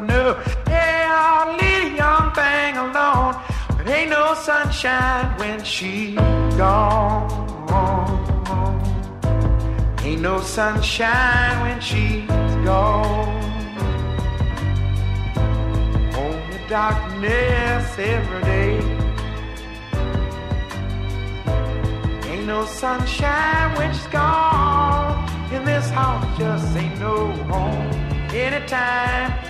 Know. Hey, I'll leave young thing alone, but ain't no sunshine when she's gone. Ain't no sunshine when she's gone. Only darkness every day. Ain't no sunshine when she's gone. In this house just ain't no home. Anytime